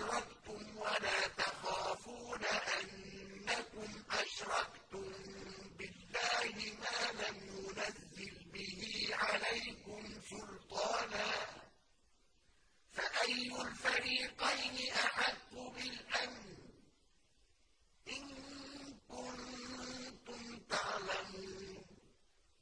أَشْرَكْتُمْ وَلَا تَخَافُونَ أَنَّكُمْ أَشْرَكْتُم بِاللَّهِ مَا لَمْ يُنَزِّلْ بِهِ عَلَيْكُمْ سُلْطَانًا ۚ فَأَيُّ الْفَرِيقَيْنِ أحد